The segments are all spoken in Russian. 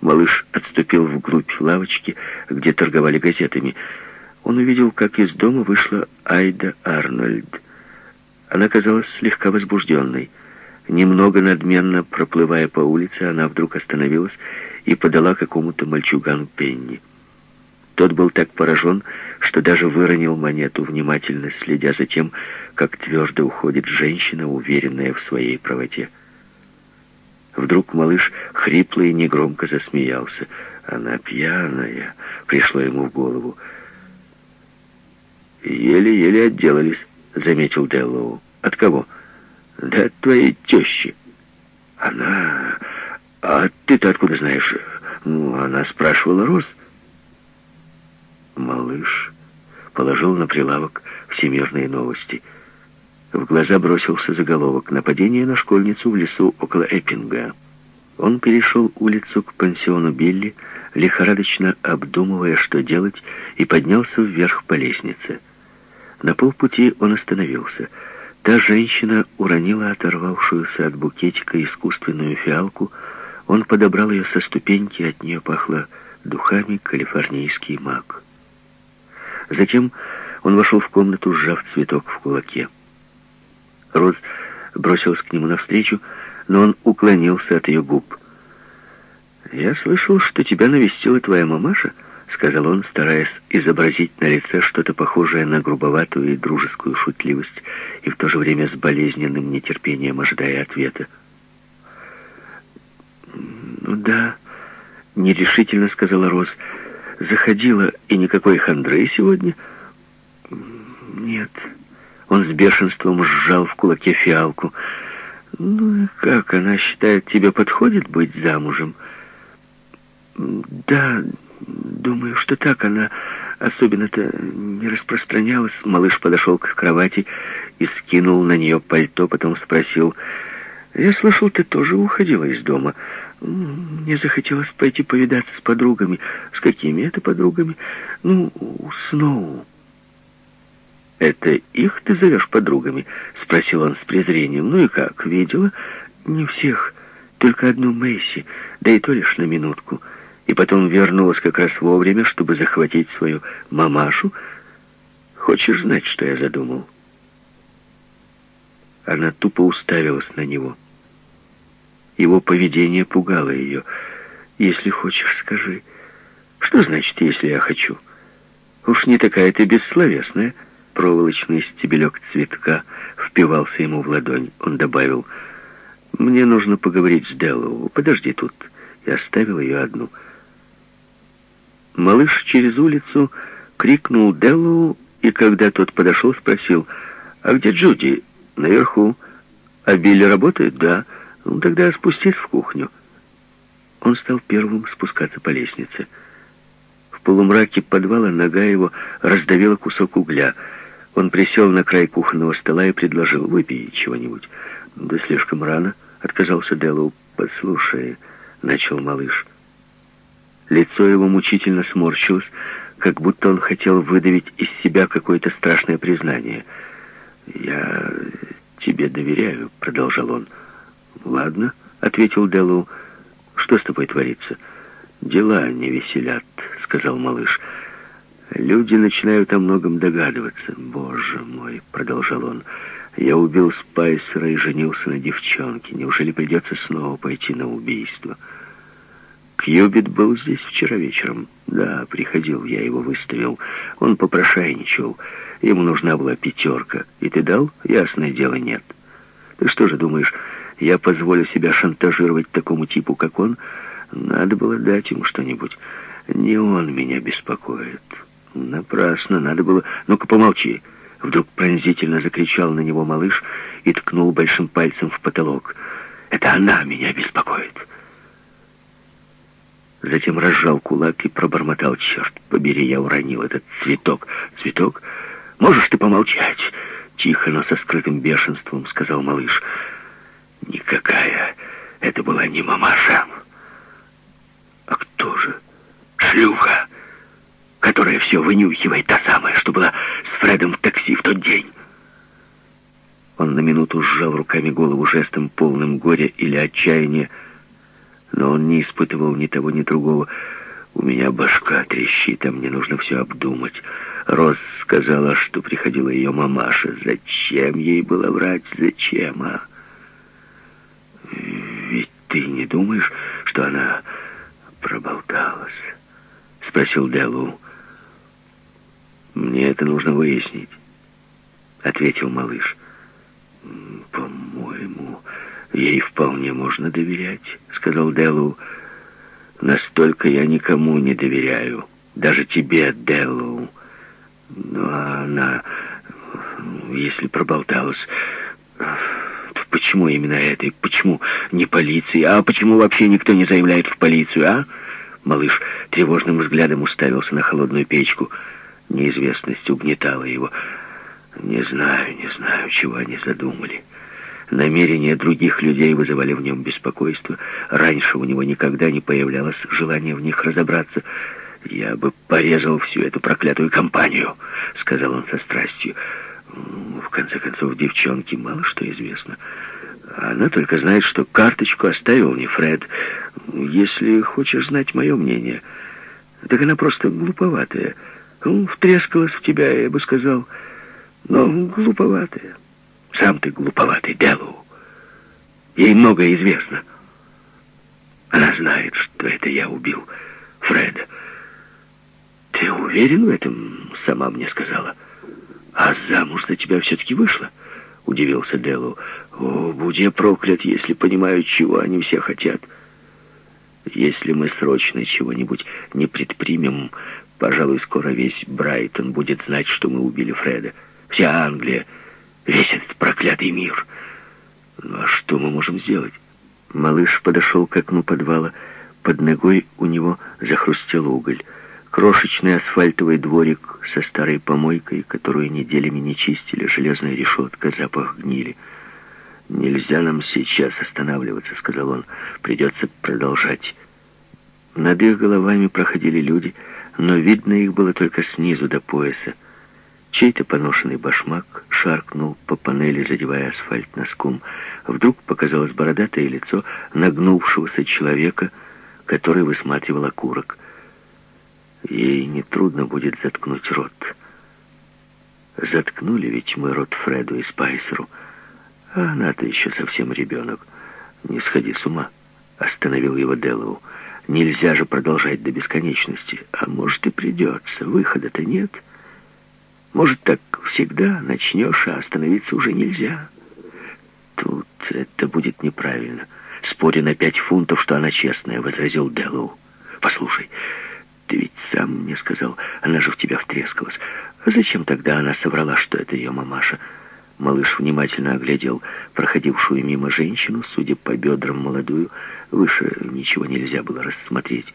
Малыш отступил вглубь лавочки, где торговали газетами. Он увидел, как из дома вышла Айда Арнольд. Она казалась слегка возбужденной. Немного надменно проплывая по улице, она вдруг остановилась и подала какому-то мальчугану пенни. Тот был так поражен, что даже выронил монету, внимательно следя за тем, как твердо уходит женщина, уверенная в своей правоте. Вдруг малыш хрипло и негромко засмеялся. «Она пьяная», — пришло ему в голову. «Еле-еле отделались», — заметил Деллоу. «От кого?» «Да от твоей тещи». «Она... А ты-то откуда знаешь?» «Ну, она спрашивала Роз». Малыш положил на прилавок всемирные новости. В глаза бросился заголовок «Нападение на школьницу в лесу около Эппинга». Он перешел улицу к пансиону Билли, лихорадочно обдумывая, что делать, и поднялся вверх по лестнице. На полпути он остановился. Та женщина уронила оторвавшуюся от букетика искусственную фиалку. Он подобрал ее со ступеньки, от нее пахло духами калифорнийский мак. Затем он вошел в комнату, сжав цветок в кулаке. Роз бросилась к нему навстречу, но он уклонился от ее губ. «Я слышал, что тебя навестила твоя мамаша», — сказал он, стараясь изобразить на лице что-то похожее на грубоватую и дружескую шутливость, и в то же время с болезненным нетерпением ожидая ответа. «Ну да», — нерешительно сказала Роз, — заходила, и никакой хандры сегодня? Нет. Он с бешенством сжал в кулаке фиалку. Ну и как, она считает, тебе подходит быть замужем? Да, думаю, что так. Она особенно-то не распространялась. Малыш подошел к кровати и скинул на нее пальто, потом спросил, «Я слышал, ты тоже уходила из дома». Мне захотелось пойти повидаться с подругами. С какими это подругами? Ну, у Сноу. «Это их ты зовешь подругами?» — спросил он с презрением. «Ну и как, видела?» «Не всех, только одну Мэйси, да и то лишь на минутку. И потом вернулась как раз вовремя, чтобы захватить свою мамашу. Хочешь знать, что я задумал?» Она тупо уставилась на него. Его поведение пугало ее. «Если хочешь, скажи». «Что значит, если я хочу?» «Уж не такая ты бессловесная». Проволочный стебелек цветка впивался ему в ладонь. Он добавил, «Мне нужно поговорить с Деллоу. Подожди тут». И оставил ее одну. Малыш через улицу крикнул Деллоу, и когда тот подошел, спросил, «А где Джуди?» «Наверху». «А Билли работает?» «Да». Ну, тогда спустись в кухню. Он стал первым спускаться по лестнице. В полумраке подвала нога его раздавила кусок угля. Он присел на край кухонного стола и предложил, выпей чего-нибудь. «Да слишком рано», — отказался Деллоу. «Послушай», — начал малыш. Лицо его мучительно сморщилось, как будто он хотел выдавить из себя какое-то страшное признание. «Я тебе доверяю», — продолжал он. «Ладно», — ответил Делу. «Что с тобой творится?» «Дела не веселят», — сказал малыш. «Люди начинают о многом догадываться». «Боже мой», — продолжал он, — «я убил Спайсера и женился на девчонке. Неужели придется снова пойти на убийство?» Кьюбит был здесь вчера вечером. Да, приходил, я его выставил. Он попрошайничал. Ему нужна была пятерка. И ты дал? Ясное дело, нет. Ты что же думаешь, я позволю себя шантажировать такому типу, как он, надо было дать ему что-нибудь. Не он меня беспокоит. Напрасно, надо было... Ну-ка, помолчи. Вдруг пронзительно закричал на него малыш и ткнул большим пальцем в потолок. Это она меня беспокоит. Затем разжал кулак и пробормотал. Черт побери, я уронил этот цветок. Цветок? Можешь ты помолчать? Тихо, но со скрытым бешенством, сказал малыш. Никакая это была не мамаша. А кто же? Шлюха, которая все вынюхивает, та самая, что была с Фредом в такси в тот день. Он на минуту сжал руками голову жестом полным горя или отчаяния. Но он не испытывал ни того, ни другого. У меня башка трещит, а мне нужно все обдумать. Роз сказала, что приходила ее мамаша. Зачем ей было врать? Зачем, а? Ведь ты не думаешь, что она проболталась? Спросил Делу. Мне это нужно выяснить, ответил малыш. По-моему, ей вполне можно доверять, сказал Делу. Настолько я никому не доверяю. Даже тебе, Делу. Ну, а она, если проболталась... Почему именно это? И почему не полиции? А почему вообще никто не заявляет в полицию, а? Малыш тревожным взглядом уставился на холодную печку. Неизвестность угнетала его. Не знаю, не знаю, чего они задумали. Намерения других людей вызывали в нем беспокойство. Раньше у него никогда не появлялось желания в них разобраться. «Я бы порезал всю эту проклятую компанию», — сказал он со страстью. В конце концов, девчонке мало что известно. Она только знает, что карточку оставил не Фред. Если хочешь знать мое мнение, так она просто глуповатая. Ну, втрескалась в тебя, я бы сказал, но глуповатая. Сам ты глуповатый, Делу. Ей многое известно. Она знает, что это я убил Фреда. Ты уверен в этом? Сама мне сказала. А замуж за тебя все-таки вышла? Удивился Делу. О, будь я проклят, если понимаю, чего они все хотят. Если мы срочно чего-нибудь не предпримем, пожалуй, скоро весь Брайтон будет знать, что мы убили Фреда. Вся Англия, весь этот проклятый мир. Ну а что мы можем сделать? Малыш подошел к окну подвала. Под ногой у него захрустел уголь. Крошечный асфальтовый дворик со старой помойкой, которую неделями не чистили, железная решетка, запах гнили. «Нельзя нам сейчас останавливаться», — сказал он. «Придется продолжать». Над их головами проходили люди, но видно их было только снизу до пояса. Чей-то поношенный башмак шаркнул по панели, задевая асфальт носком. Вдруг показалось бородатое лицо нагнувшегося человека, который высматривал окурок. Ей нетрудно будет заткнуть рот. Заткнули ведь мы рот Фреду и Спайсеру. А она-то еще совсем ребенок. Не сходи с ума. Остановил его Деллоу. Нельзя же продолжать до бесконечности. А может и придется. Выхода-то нет. Может, так всегда начнешь, а остановиться уже нельзя. Тут это будет неправильно. Споря на пять фунтов, что она честная, возразил Деллоу. Послушай, ты ведь сам мне сказал, она же в тебя втрескалась. А зачем тогда она соврала, что это ее мамаша? Малыш внимательно оглядел проходившую мимо женщину, судя по бедрам молодую, выше ничего нельзя было рассмотреть.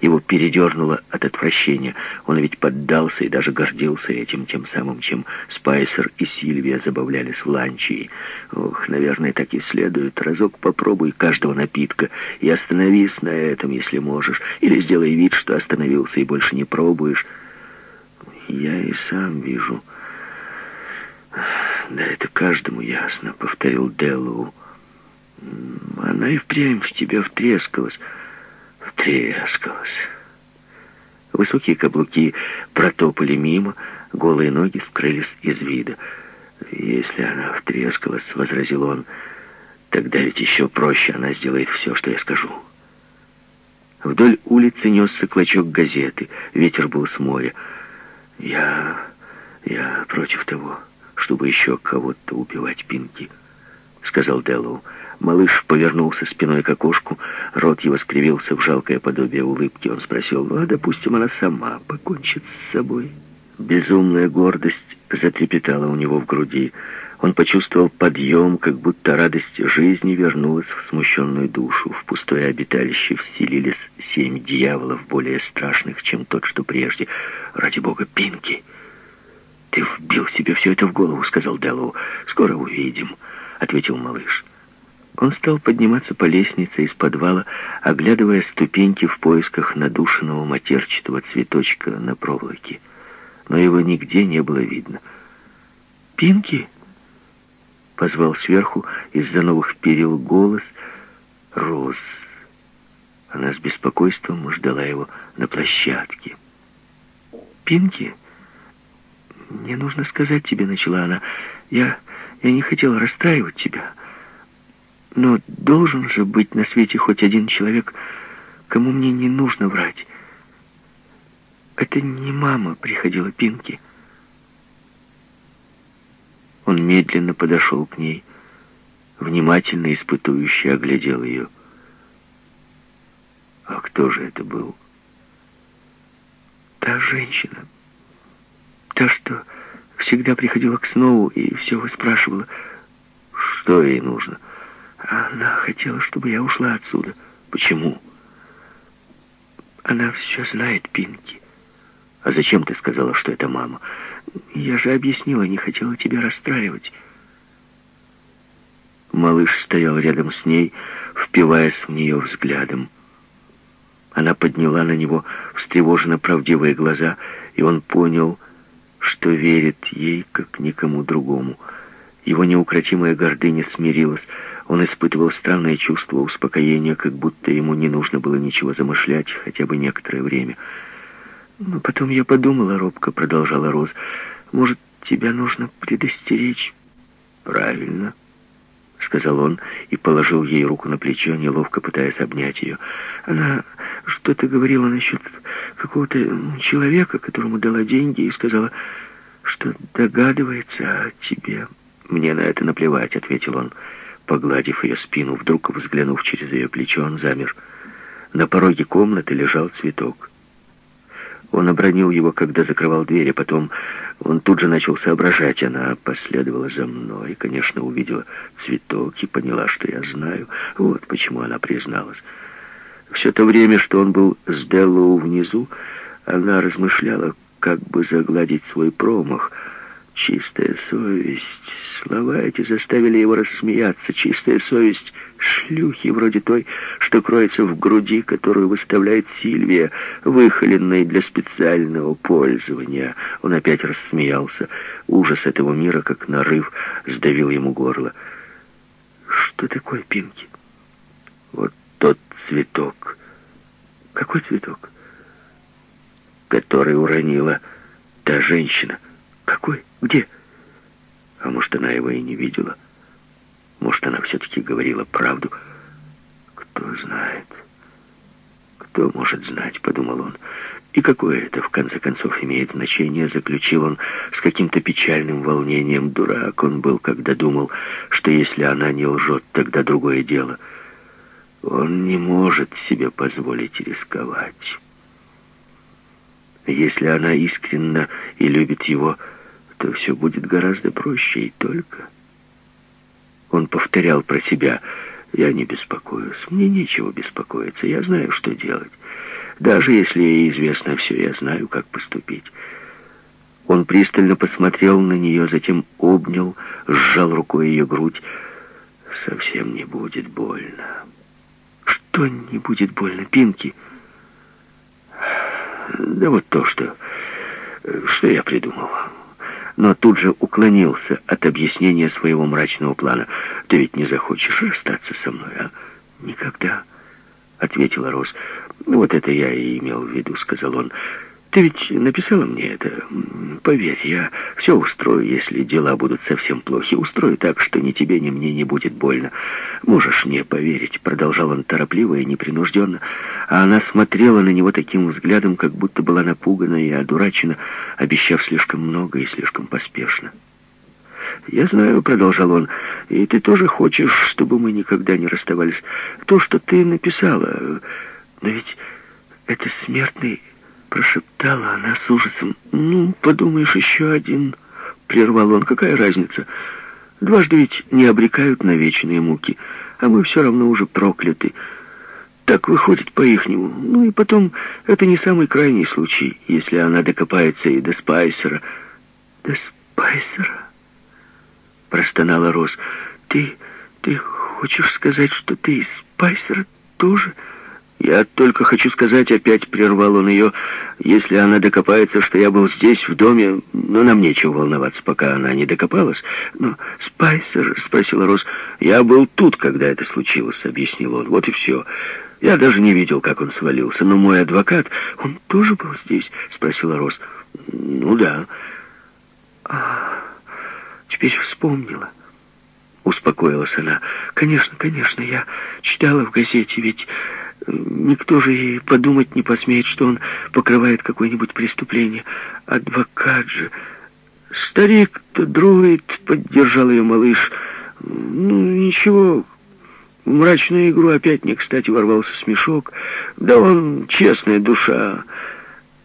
Его передернуло от отвращения. Он ведь поддался и даже гордился этим, тем самым, чем Спайсер и Сильвия забавлялись в ланче. Ох, наверное, так и следует. Разок попробуй каждого напитка и остановись на этом, если можешь. Или сделай вид, что остановился и больше не пробуешь. Я и сам вижу. Да это каждому ясно, повторил Деллоу. Она и впрямь в тебя втрескалась втрескалась. Высокие каблуки протопали мимо, голые ноги скрылись из вида. «Если она втрескалась», — возразил он, — «тогда ведь еще проще она сделает все, что я скажу». Вдоль улицы несся клочок газеты, ветер был с моря. «Я... я против того, чтобы еще кого-то убивать Пинки», — сказал Деллоу. Малыш повернулся спиной к окошку, рот его скривился в жалкое подобие улыбки. Он спросил, ну, а, допустим, она сама покончит с собой. Безумная гордость затрепетала у него в груди. Он почувствовал подъем, как будто радость жизни вернулась в смущенную душу. В пустое обиталище вселились семь дьяволов, более страшных, чем тот, что прежде. «Ради бога, Пинки!» «Ты вбил себе все это в голову», — сказал Деллоу. «Скоро увидим», — ответил малыш. Он стал подниматься по лестнице из подвала, оглядывая ступеньки в поисках надушенного матерчатого цветочка на проволоке. Но его нигде не было видно. «Пинки?» — позвал сверху из-за новых перил голос. «Роз, Она с беспокойством ждала его на площадке. «Пинки, мне нужно сказать тебе», — начала она. «Я, я не хотела расстраивать тебя, но должен же быть на свете хоть один человек, кому мне не нужно врать. Это не мама приходила Пинки». Он медленно подошел к ней, внимательно испытующе оглядел ее. А кто же это был? Та женщина. Та, что всегда приходила к Сноу и все выспрашивала, что ей нужно. Она хотела, чтобы я ушла отсюда. Почему? Она все знает, Пинки. А зачем ты сказала, что это мама? Я же объяснила, не хотела тебя расстраивать. Малыш стоял рядом с ней, впиваясь в нее взглядом. Она подняла на него встревоженно правдивые глаза, и он понял, что верит ей, как никому другому. Его неукротимая гордыня смирилась. Он испытывал странное чувство успокоения, как будто ему не нужно было ничего замышлять, хотя бы некоторое время. «Но потом я подумала, — робко продолжала Роз, — может, тебя нужно предостеречь?» «Правильно», — сказал он и положил ей руку на плечо, неловко пытаясь обнять ее. Она что-то говорила насчет какого-то человека, которому дала деньги, и сказала, что догадывается о тебе. «Мне на это наплевать», — ответил он, погладив ее спину. Вдруг, взглянув через ее плечо, он замер. На пороге комнаты лежал цветок. Он обронил его, когда закрывал дверь, а потом он тут же начал соображать. Она последовала за мной, конечно, увидела цветок и поняла, что я знаю. Вот почему она призналась. Все то время, что он был с Деллоу внизу, она размышляла, как бы загладить свой промах. Чистая совесть. Слова эти заставили его рассмеяться. Чистая совесть шлюхи, вроде той, что кроется в груди, которую выставляет Сильвия, выхоленной для специального пользования. Он опять рассмеялся. Ужас этого мира, как нарыв, сдавил ему горло. Что такое Пинки? Вот тот цветок. Какой цветок? Который уронила та женщина. Какой? Где? А может, она его и не видела? Может, она все-таки говорила правду? Кто знает? Кто может знать, подумал он. И какое это, в конце концов, имеет значение, заключил он с каким-то печальным волнением. Дурак он был, когда думал, что если она не лжет, тогда другое дело. Он не может себе позволить рисковать. Если она искренна и любит его, то все будет гораздо проще и только... Он повторял про себя. «Я не беспокоюсь. Мне нечего беспокоиться. Я знаю, что делать. Даже если ей известно все, я знаю, как поступить». Он пристально посмотрел на нее, затем обнял, сжал рукой ее грудь. «Совсем не будет больно». «Что не будет больно, Пинки?» «Да вот то, что... что я придумал» но тут же уклонился от объяснения своего мрачного плана. «Ты ведь не захочешь расстаться со мной, а?» «Никогда», — ответила Рос. «Вот это я и имел в виду», — сказал он. Ты ведь написала мне это. Поверь, я все устрою, если дела будут совсем плохи. Устрою так, что ни тебе, ни мне не будет больно. Можешь мне поверить, продолжал он торопливо и непринужденно. А она смотрела на него таким взглядом, как будто была напугана и одурачена, обещав слишком много и слишком поспешно. «Я знаю», — продолжал он, — «и ты тоже хочешь, чтобы мы никогда не расставались. То, что ты написала, но ведь это смертный Прошептала она с ужасом. «Ну, подумаешь, еще один...» Прервал он. «Какая разница? Дважды ведь не обрекают на вечные муки, а мы все равно уже прокляты. Так выходит по-ихнему. Ну и потом, это не самый крайний случай, если она докопается и до Спайсера». «До Спайсера?» Простонала Роз. «Ты... ты хочешь сказать, что ты из Спайсера тоже...» «Я только хочу сказать, опять прервал он ее, если она докопается, что я был здесь, в доме, но нам нечего волноваться, пока она не докопалась». «Но Спайсер?» — спросила Рос. «Я был тут, когда это случилось», — объяснил он. «Вот и все. Я даже не видел, как он свалился, но мой адвокат... Он тоже был здесь? Спросила Рос. Ну да. А, теперь вспомнила. Успокоилась она. Конечно, конечно, я читала в газете, ведь никто же и подумать не посмеет, что он покрывает какое-нибудь преступление. Адвокат же... Старик-то друид, поддержал ее малыш. Ну, ничего, в мрачную игру опять не кстати ворвался смешок. Да он честная душа.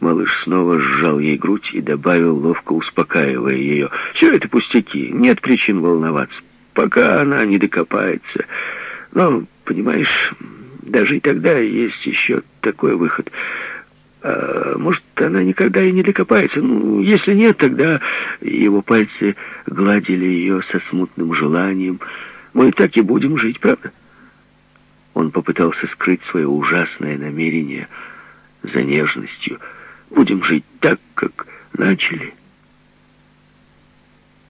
Малыш снова сжал ей грудь и добавил, ловко успокаивая ее. Все это пустяки, нет причин волноваться, пока она не докопается. Но, понимаешь, даже и тогда есть еще такой выход. А, может, она никогда и не докопается. Ну, если нет, тогда его пальцы гладили ее со смутным желанием. Мы так и будем жить, правда? Он попытался скрыть свое ужасное намерение за нежностью. Будем жить так, как начали.